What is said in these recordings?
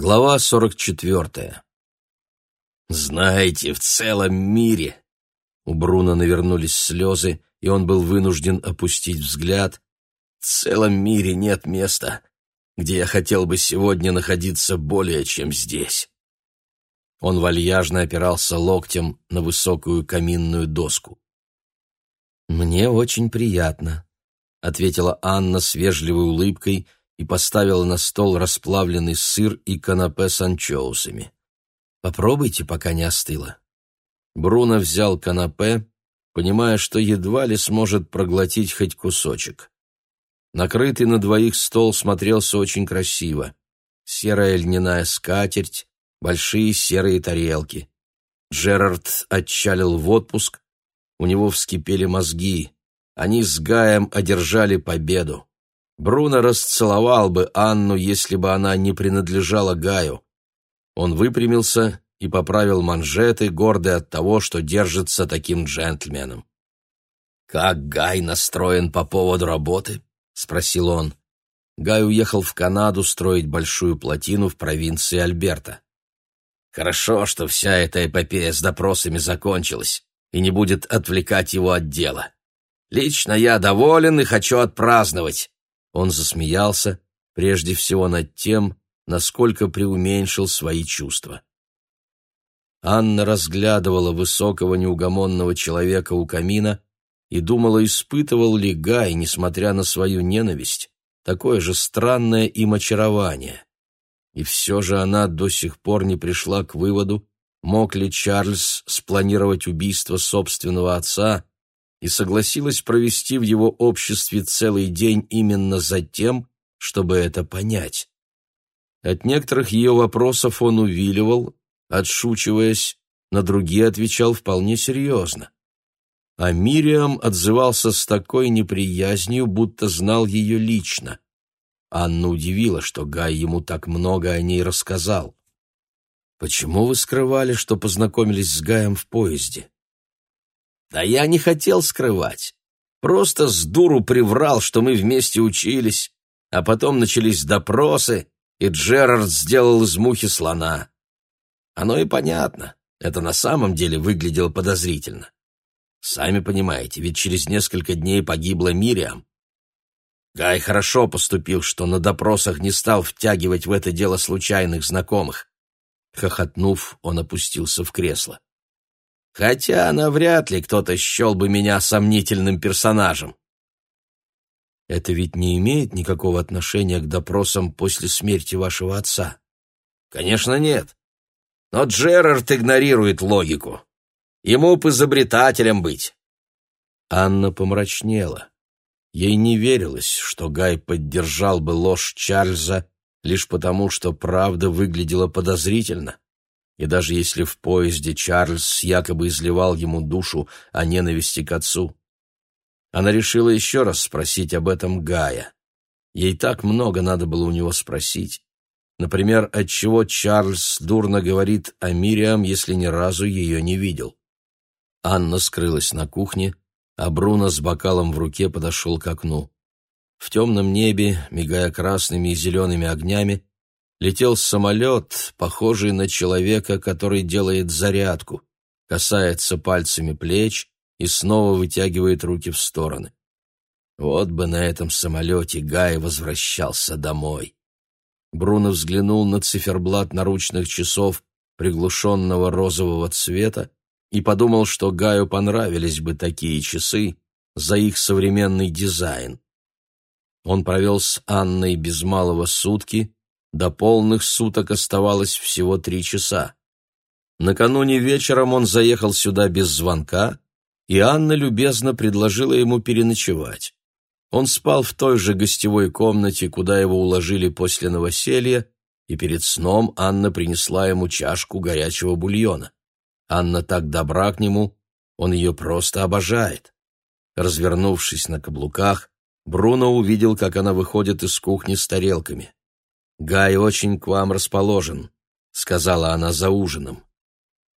Глава 44. «Знаете, в целом мире...» У Бруно навернулись слезы, и он был вынужден опустить взгляд. «В целом мире нет места, где я хотел бы сегодня находиться более, чем здесь». Он вальяжно опирался локтем на высокую каминную доску. «Мне очень приятно», — ответила Анна с вежливой улыбкой — и поставила на стол расплавленный сыр и канапе с анчоусами. «Попробуйте, пока не остыло». Бруно взял канапе, понимая, что едва ли сможет проглотить хоть кусочек. Накрытый на двоих стол смотрелся очень красиво. Серая льняная скатерть, большие серые тарелки. Джерард отчалил в отпуск, у него вскипели мозги. Они с Гаем одержали победу. Бруно расцеловал бы Анну, если бы она не принадлежала Гаю. Он выпрямился и поправил манжеты, гордый от того, что держится таким джентльменом. «Как Гай настроен по поводу работы?» — спросил он. Гай уехал в Канаду строить большую плотину в провинции Альберта. «Хорошо, что вся эта эпопея с допросами закончилась и не будет отвлекать его от дела. Лично я доволен и хочу отпраздновать. Он засмеялся, прежде всего над тем, насколько преуменьшил свои чувства. Анна разглядывала высокого неугомонного человека у камина и думала, испытывал ли Гай, несмотря на свою ненависть, такое же странное им очарование. И все же она до сих пор не пришла к выводу, мог ли Чарльз спланировать убийство собственного отца и согласилась провести в его обществе целый день именно за тем, чтобы это понять. От некоторых ее вопросов он увиливал, отшучиваясь, на другие отвечал вполне серьезно. А Мириам отзывался с такой неприязнью, будто знал ее лично. Анна удивила, что Гай ему так много о ней рассказал. «Почему вы скрывали, что познакомились с Гаем в поезде?» Да я не хотел скрывать. Просто с дуру приврал, что мы вместе учились, а потом начались допросы, и Джерард сделал из мухи слона. Оно и понятно, это на самом деле выглядело подозрительно. Сами понимаете, ведь через несколько дней погибла Мириам. Гай хорошо поступил, что на допросах не стал втягивать в это дело случайных знакомых. Хохотнув, он опустился в кресло хотя навряд ли кто-то счел бы меня сомнительным персонажем. Это ведь не имеет никакого отношения к допросам после смерти вашего отца? Конечно, нет. Но Джерард игнорирует логику. Ему бы изобретателем быть. Анна помрачнела. Ей не верилось, что Гай поддержал бы ложь Чарльза лишь потому, что правда выглядела подозрительно и даже если в поезде Чарльз якобы изливал ему душу о ненависти к отцу. Она решила еще раз спросить об этом Гая. Ей так много надо было у него спросить. Например, отчего Чарльз дурно говорит о Мириам, если ни разу ее не видел. Анна скрылась на кухне, а Бруно с бокалом в руке подошел к окну. В темном небе, мигая красными и зелеными огнями, летел самолет, похожий на человека, который делает зарядку, касается пальцами плеч и снова вытягивает руки в стороны. Вот бы на этом самолете Гай возвращался домой. Бруно взглянул на циферблат наручных часов приглушенного розового цвета и подумал, что Гаю понравились бы такие часы за их современный дизайн. Он провел с Анной без малого сутки, до полных суток оставалось всего три часа. Накануне вечером он заехал сюда без звонка, и Анна любезно предложила ему переночевать. Он спал в той же гостевой комнате, куда его уложили после новоселья, и перед сном Анна принесла ему чашку горячего бульона. Анна так добра к нему, он ее просто обожает. Развернувшись на каблуках, Бруно увидел, как она выходит из кухни с тарелками. «Гай очень к вам расположен», — сказала она за ужином.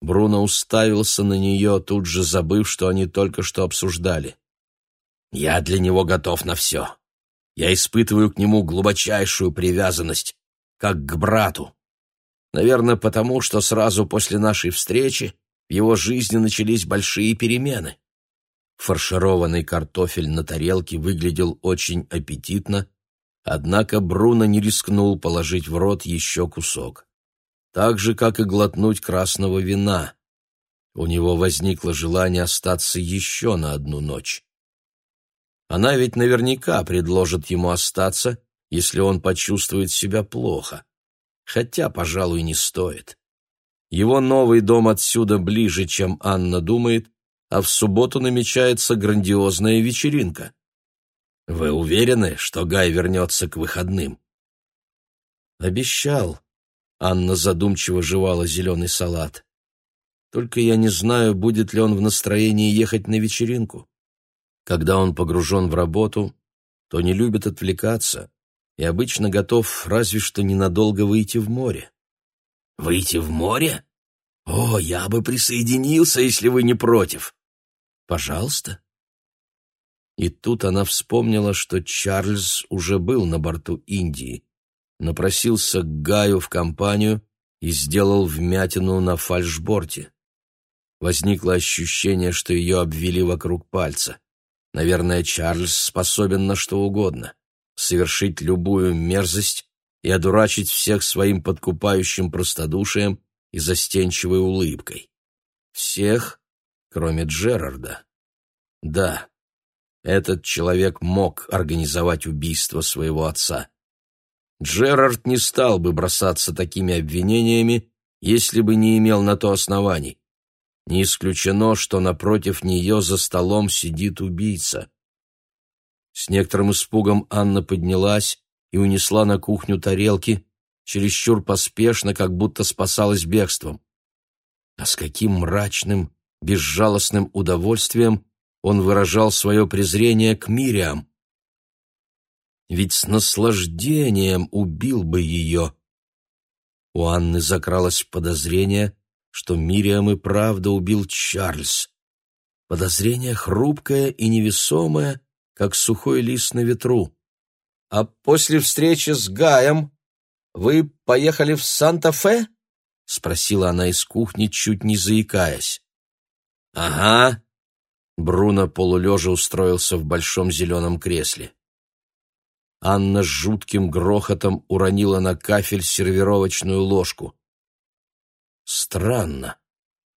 Бруно уставился на нее, тут же забыв, что они только что обсуждали. «Я для него готов на все. Я испытываю к нему глубочайшую привязанность, как к брату. Наверное, потому что сразу после нашей встречи в его жизни начались большие перемены. Фаршированный картофель на тарелке выглядел очень аппетитно, однако Бруно не рискнул положить в рот еще кусок. Так же, как и глотнуть красного вина. У него возникло желание остаться еще на одну ночь. Она ведь наверняка предложит ему остаться, если он почувствует себя плохо. Хотя, пожалуй, не стоит. Его новый дом отсюда ближе, чем Анна думает, а в субботу намечается грандиозная вечеринка. Вы уверены, что Гай вернется к выходным? Обещал. Анна задумчиво жевала зеленый салат. Только я не знаю, будет ли он в настроении ехать на вечеринку. Когда он погружен в работу, то не любит отвлекаться и обычно готов разве что ненадолго выйти в море. «Выйти в море? О, я бы присоединился, если вы не против. Пожалуйста. И тут она вспомнила, что Чарльз уже был на борту Индии, напросился к Гаю в компанию и сделал вмятину на фальшборте. Возникло ощущение, что ее обвели вокруг пальца. Наверное, Чарльз способен на что угодно — совершить любую мерзость и одурачить всех своим подкупающим простодушием и застенчивой улыбкой. Всех, кроме Джерарда. Да, этот человек мог организовать убийство своего отца. Джерард не стал бы бросаться такими обвинениями, если бы не имел на то оснований. Не исключено, что напротив нее за столом сидит убийца. С некоторым испугом Анна поднялась и унесла на кухню тарелки, чересчур поспешно, как будто спасалась бегством. А с каким мрачным, безжалостным удовольствием он выражал свое презрение к Мириам. Ведь с наслаждением убил бы ее. У Анны закралось подозрение, что Мириам и правда убил Чарльз. Подозрение хрупкое и невесомое, как сухой лист на ветру. «А после встречи с Гаем вы поехали в Санта-Фе?» — спросила она из кухни, чуть не заикаясь. «Ага». Бруно полулежа устроился в большом зеленом кресле. Анна с жутким грохотом уронила на кафель сервировочную ложку. Странно.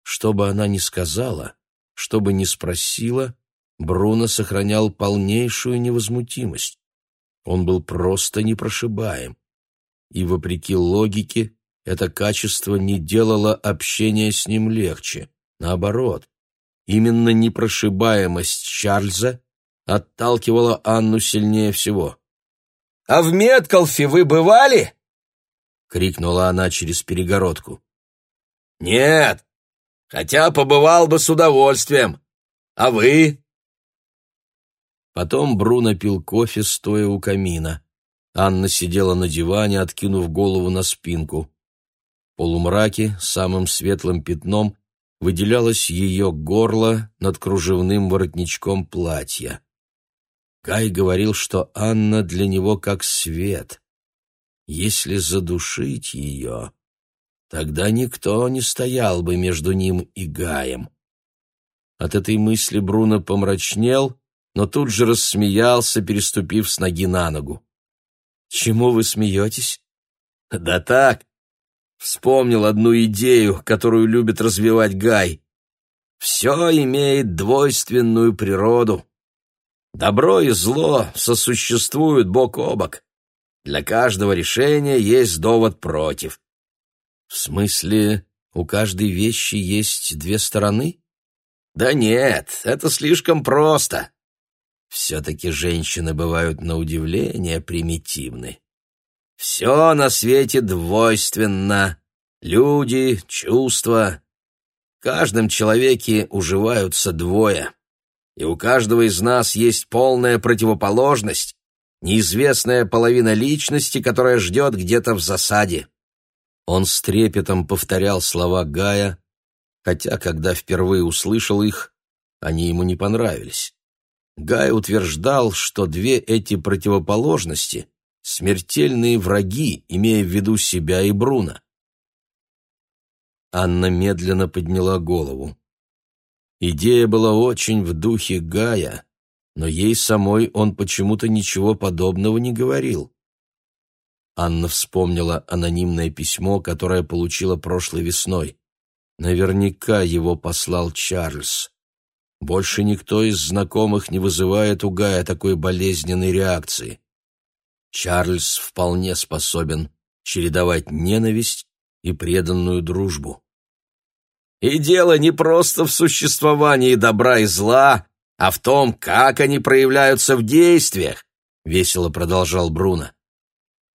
Что бы она ни сказала, что бы ни спросила, Бруно сохранял полнейшую невозмутимость. Он был просто непрошибаем. И, вопреки логике, это качество не делало общение с ним легче. Наоборот, Именно непрошибаемость Чарльза отталкивала Анну сильнее всего. «А в Меткалфе вы бывали?» — крикнула она через перегородку. «Нет, хотя побывал бы с удовольствием. А вы?» Потом Бруно пил кофе, стоя у камина. Анна сидела на диване, откинув голову на спинку. В полумраке самым светлым пятном выделялось ее горло над кружевным воротничком платья. Гай говорил, что Анна для него как свет. Если задушить ее, тогда никто не стоял бы между ним и Гаем. От этой мысли Бруно помрачнел, но тут же рассмеялся, переступив с ноги на ногу. «Чему вы смеетесь?» «Да так, Вспомнил одну идею, которую любит развивать Гай. Все имеет двойственную природу. Добро и зло сосуществуют бок о бок. Для каждого решения есть довод против. В смысле, у каждой вещи есть две стороны? Да нет, это слишком просто. Все-таки женщины бывают на удивление примитивны. Все на свете двойственно. Люди, чувства. В каждом человеке уживаются двое. И у каждого из нас есть полная противоположность, неизвестная половина личности, которая ждет где-то в засаде. Он с трепетом повторял слова Гая, хотя, когда впервые услышал их, они ему не понравились. Гай утверждал, что две эти противоположности смертельные враги, имея в виду себя и Бруно. Анна медленно подняла голову. Идея была очень в духе Гая, но ей самой он почему-то ничего подобного не говорил. Анна вспомнила анонимное письмо, которое получила прошлой весной. Наверняка его послал Чарльз. Больше никто из знакомых не вызывает у Гая такой болезненной реакции. Чарльз вполне способен чередовать ненависть и преданную дружбу. И дело не просто в существовании добра и зла, а в том, как они проявляются в действиях, весело продолжал Бруно.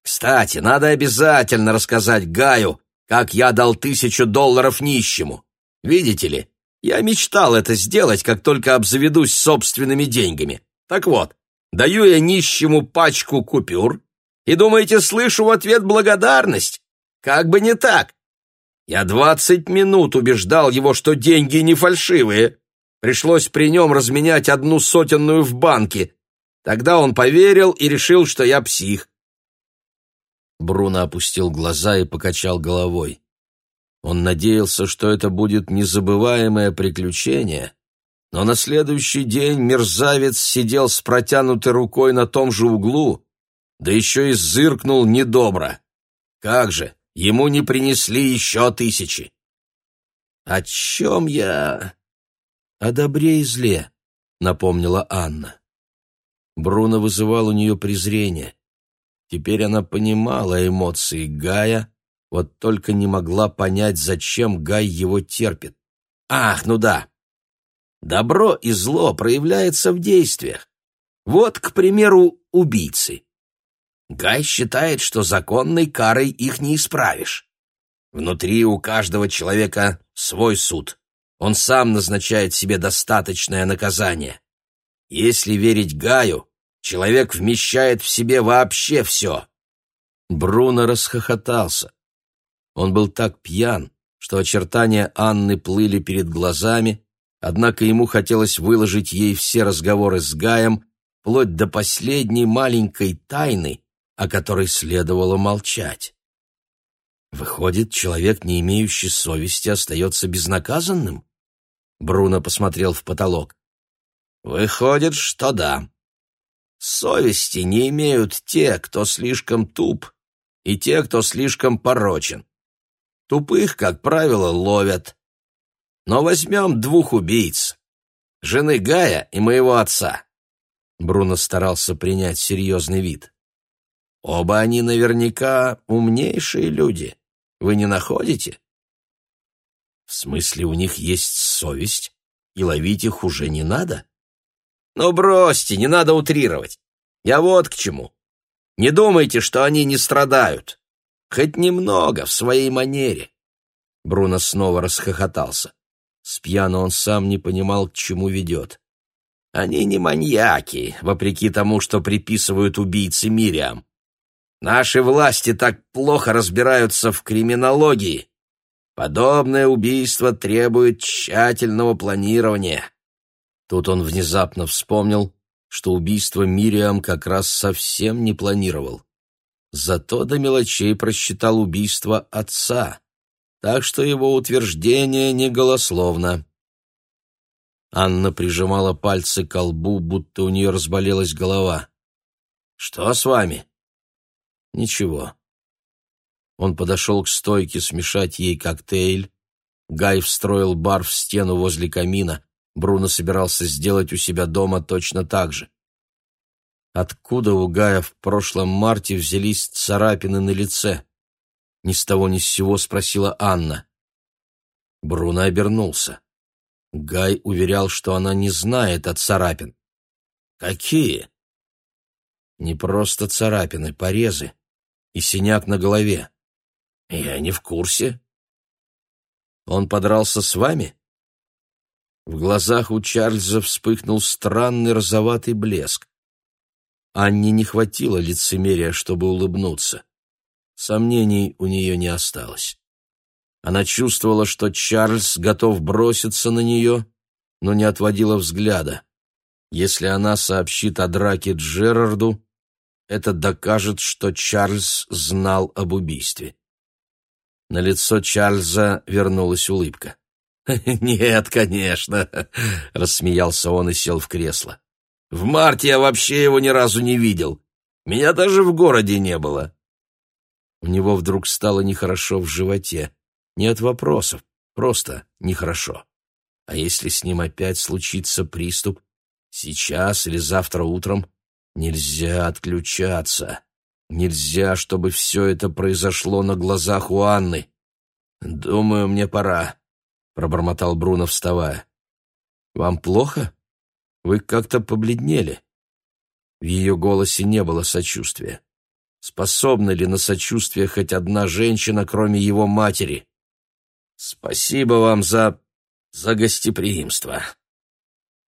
Кстати, надо обязательно рассказать Гаю, как я дал тысячу долларов нищему. Видите ли, я мечтал это сделать, как только обзаведусь собственными деньгами. Так вот, даю я нищему пачку купюр, и думаете, слышу в ответ благодарность? Как бы не так. Я двадцать минут убеждал его, что деньги не фальшивые. Пришлось при нем разменять одну сотенную в банке. Тогда он поверил и решил, что я псих. Бруно опустил глаза и покачал головой. Он надеялся, что это будет незабываемое приключение, но на следующий день мерзавец сидел с протянутой рукой на том же углу, да еще и зыркнул недобро. Как же, ему не принесли еще тысячи. «О чем я?» «О добре и зле», — напомнила Анна. Бруно вызывал у нее презрение. Теперь она понимала эмоции Гая, вот только не могла понять, зачем Гай его терпит. Ах, ну да. Добро и зло проявляется в действиях. Вот, к примеру, убийцы. Гай считает, что законной карой их не исправишь. Внутри у каждого человека свой суд. Он сам назначает себе достаточное наказание. Если верить Гаю, человек вмещает в себе вообще все. Бруно расхохотался. Он был так пьян, что очертания Анны плыли перед глазами, однако ему хотелось выложить ей все разговоры с Гаем, вплоть до последней маленькой тайны, о которой следовало молчать. Выходит, человек, не имеющий совести, остается безнаказанным? Бруно посмотрел в потолок. Выходит, что да. Совести не имеют те, кто слишком туп, и те, кто слишком порочен. Тупых, как правило, ловят. Но возьмем двух убийц. Жены Гая и моего отца. Бруно старался принять серьезный вид. Оба они наверняка умнейшие люди. Вы не находите? В смысле, у них есть совесть, и ловить их уже не надо? Ну, бросьте, не надо утрировать. Я вот к чему. Не думайте, что они не страдают. Хоть немного, в своей манере. Бруно снова расхохотался. Спьяно он сам не понимал, к чему ведет. Они не маньяки, вопреки тому, что приписывают убийце Мириам. Наши власти так плохо разбираются в криминологии. Подобное убийство требует тщательного планирования. Тут он внезапно вспомнил, что убийство Мириам как раз совсем не планировал. Зато до мелочей просчитал убийство отца, так что его утверждение не голословно. Анна прижимала пальцы к лбу, будто у нее разболелась голова. «Что с вами?» «Ничего». Он подошел к стойке смешать ей коктейль. Гай встроил бар в стену возле камина. Бруно собирался сделать у себя дома точно так же. Откуда у Гая в прошлом марте взялись царапины на лице? Ни с того ни с сего спросила Анна. Бруно обернулся. Гай уверял, что она не знает о царапин. «Какие?» «Не просто царапины, порезы и синяк на голове». «Я не в курсе». «Он подрался с вами?» В глазах у Чарльза вспыхнул странный розоватый блеск. Анне не хватило лицемерия, чтобы улыбнуться. Сомнений у нее не осталось. Она чувствовала, что Чарльз готов броситься на нее, но не отводила взгляда. Если она сообщит о драке Джерарду, это докажет, что Чарльз знал об убийстве. На лицо Чарльза вернулась улыбка. «Нет, конечно», — рассмеялся он и сел в кресло. «В марте я вообще его ни разу не видел. Меня даже в городе не было». У него вдруг стало нехорошо в животе. Не от вопросов, просто нехорошо. А если с ним опять случится приступ, сейчас или завтра утром, нельзя отключаться. Нельзя, чтобы все это произошло на глазах у Анны. «Думаю, мне пора», — пробормотал Бруно, вставая. «Вам плохо? Вы как-то побледнели». В ее голосе не было сочувствия. Способна ли на сочувствие хоть одна женщина, кроме его матери? «Спасибо вам за... за гостеприимство».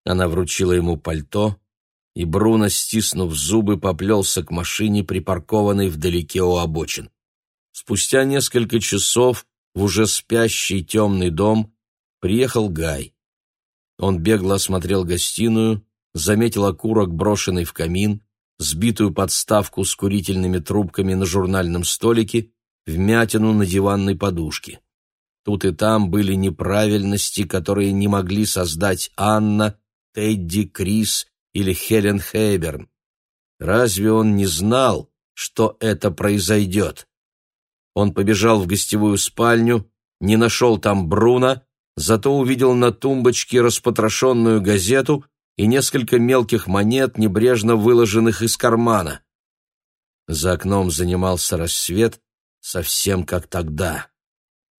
Она вручила ему пальто, и Бруно, стиснув зубы, поплелся к машине, припаркованной вдалеке у обочин. Спустя несколько часов в уже спящий темный дом приехал Гай. Он бегло осмотрел гостиную, заметил окурок, брошенный в камин, сбитую подставку с курительными трубками на журнальном столике, вмятину на диванной подушке. Тут и там были неправильности, которые не могли создать Анна, Тедди, Крис или Хелен Хейберн. Разве он не знал, что это произойдет? Он побежал в гостевую спальню, не нашел там Бруна, зато увидел на тумбочке распотрошенную газету и несколько мелких монет, небрежно выложенных из кармана. За окном занимался рассвет, совсем как тогда.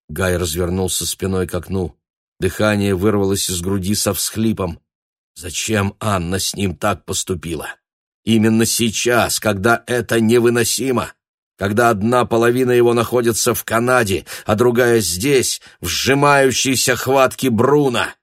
Гай развернулся спиной к окну. Дыхание вырвалось из груди со всхлипом. Зачем Анна с ним так поступила? Именно сейчас, когда это невыносимо, когда одна половина его находится в Канаде, а другая здесь, в сжимающейся хватке Бруна.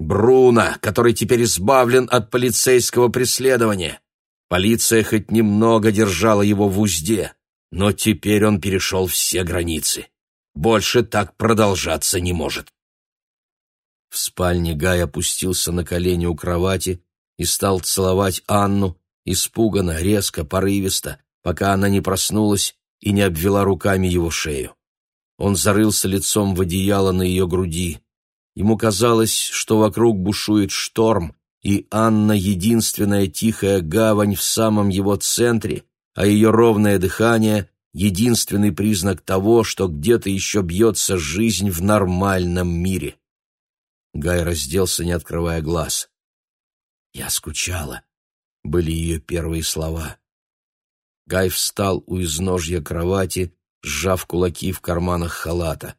Бруно, который теперь избавлен от полицейского преследования. Полиция хоть немного держала его в узде, но теперь он перешел все границы. Больше так продолжаться не может. В спальне Гай опустился на колени у кровати и стал целовать Анну, испуганно, резко, порывисто, пока она не проснулась и не обвела руками его шею. Он зарылся лицом в одеяло на ее груди. Ему казалось, что вокруг бушует шторм, и Анна — единственная тихая гавань в самом его центре, а ее ровное дыхание — единственный признак того, что где-то еще бьется жизнь в нормальном мире. Гай разделся, не открывая глаз. «Я скучала», — были ее первые слова. Гай встал у изножья кровати, сжав кулаки в карманах халата.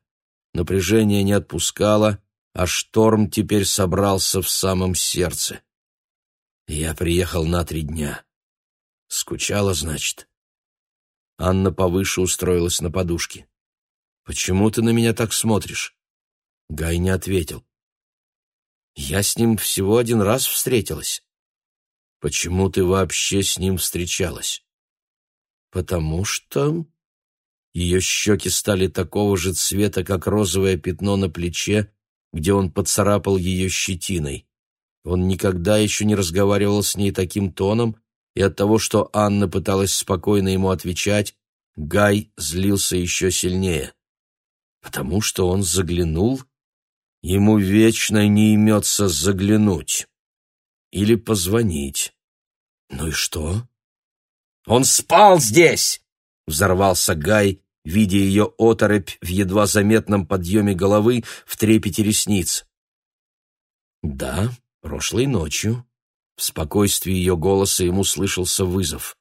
Напряжение не отпускало, а шторм теперь собрался в самом сердце. Я приехал на три дня. Скучала, значит. Анна повыше устроилась на подушке. «Почему ты на меня так смотришь?» Гай не ответил. «Я с ним всего один раз встретилась». «Почему ты вообще с ним встречалась?» «Потому что...» Ее щеки стали такого же цвета, как розовое пятно на плече, где он поцарапал ее щетиной. Он никогда еще не разговаривал с ней таким тоном, и от того, что Анна пыталась спокойно ему отвечать, Гай злился еще сильнее. Потому что он заглянул, ему вечно не имется заглянуть. Или позвонить. Ну и что? Он спал здесь!» — взорвался Гай, видя ее оторопь в едва заметном подъеме головы в трепете ресниц. «Да, прошлой ночью». В спокойствии ее голоса ему слышался вызов.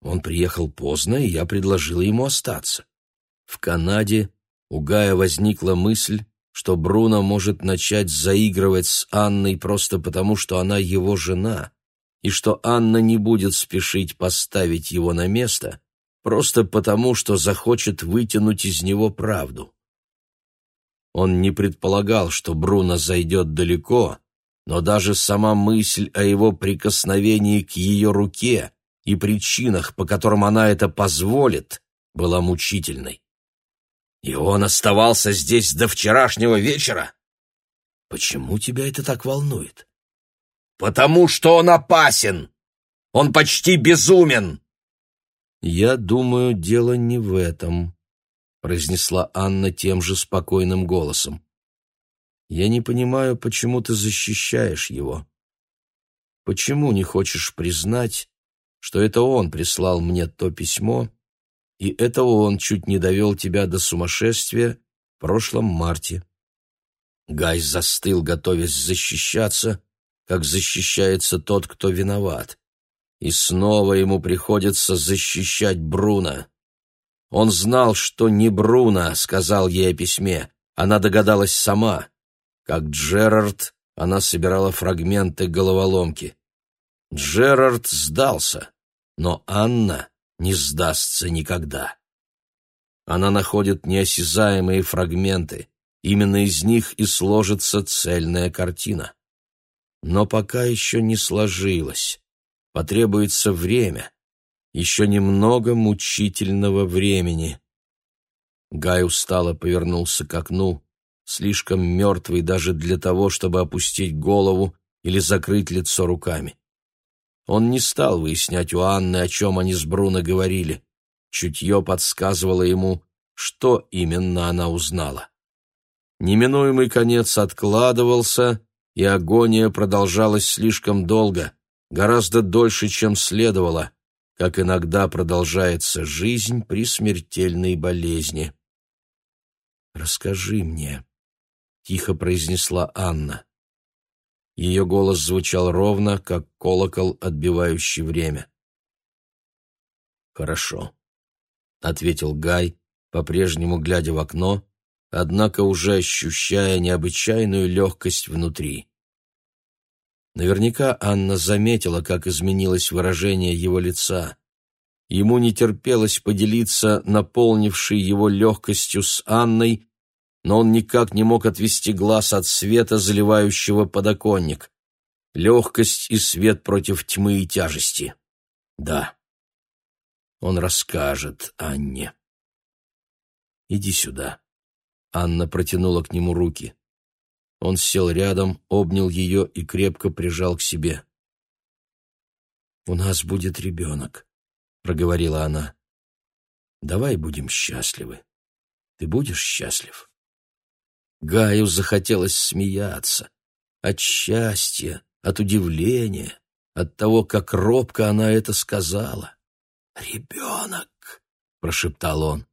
Он приехал поздно, и я предложила ему остаться. В Канаде у Гая возникла мысль, что Бруно может начать заигрывать с Анной просто потому, что она его жена, и что Анна не будет спешить поставить его на место, просто потому, что захочет вытянуть из него правду. Он не предполагал, что Бруно зайдет далеко, но даже сама мысль о его прикосновении к ее руке и причинах, по которым она это позволит, была мучительной. И он оставался здесь до вчерашнего вечера? Почему тебя это так волнует? Потому что он опасен. Он почти безумен. Я думаю, дело не в этом. произнесла Анна тем же спокойным голосом. Я не понимаю, почему ты защищаешь его. Почему не хочешь признать, что это он прислал мне то письмо, и это он чуть не довел тебя до сумасшествия в прошлом марте? Гай застыл, готовясь защищаться, как защищается тот, кто виноват. И снова ему приходится защищать Бруно. Он знал, что не Бруно сказал ей о письме, она догадалась сама. Как Джерард, она собирала фрагменты головоломки. Джерард сдался, но Анна не сдастся никогда. Она находит неосязаемые фрагменты, именно из них и сложится цельная картина. Но пока еще не сложилось. Потребуется время, еще немного мучительного времени. Гай устало повернулся к окну, слишком мертвый даже для того, чтобы опустить голову или закрыть лицо руками. Он не стал выяснять у Анны, о чем они с Бруно говорили. Чутье подсказывало ему, что именно она узнала. Неминуемый конец откладывался, и агония продолжалась слишком долго, гораздо дольше, чем следовало, как иногда продолжается жизнь при смертельной болезни. «Расскажи мне», тихо произнесла Анна. Ее голос звучал ровно, как колокол, отбивающий время. «Хорошо», — ответил Гай, по-прежнему глядя в окно, однако уже ощущая необычайную легкость внутри. Наверняка Анна заметила, как изменилось выражение его лица. Ему не терпелось поделиться наполнившей его легкостью с Анной, но он никак не мог отвести глаз от света, заливающего подоконник. Легкость и свет против тьмы и тяжести. Да. Он расскажет Анне. «Иди сюда». Анна протянула к нему руки. Он сел рядом, обнял ее и крепко прижал к себе. «У нас будет ребенок», — проговорила она. «Давай будем счастливы. Ты будешь счастлив?» Гаю захотелось смеяться. От счастья, от удивления, от того, как робко она это сказала. «Ребенок!» — прошептал он.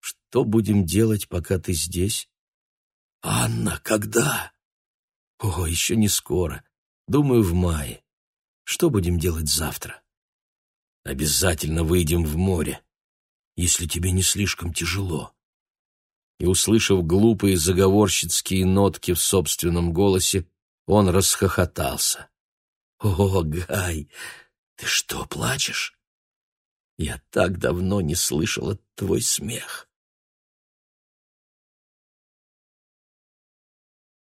«Что будем делать, пока ты здесь?» «Анна, когда?» «О, еще не скоро. Думаю, в мае. Что будем делать завтра?» «Обязательно выйдем в море, если тебе не слишком тяжело и, услышав глупые заговорщицкие нотки в собственном голосе, он расхохотался. «О, Гай, ты что, плачешь? Я так давно не слышала твой смех».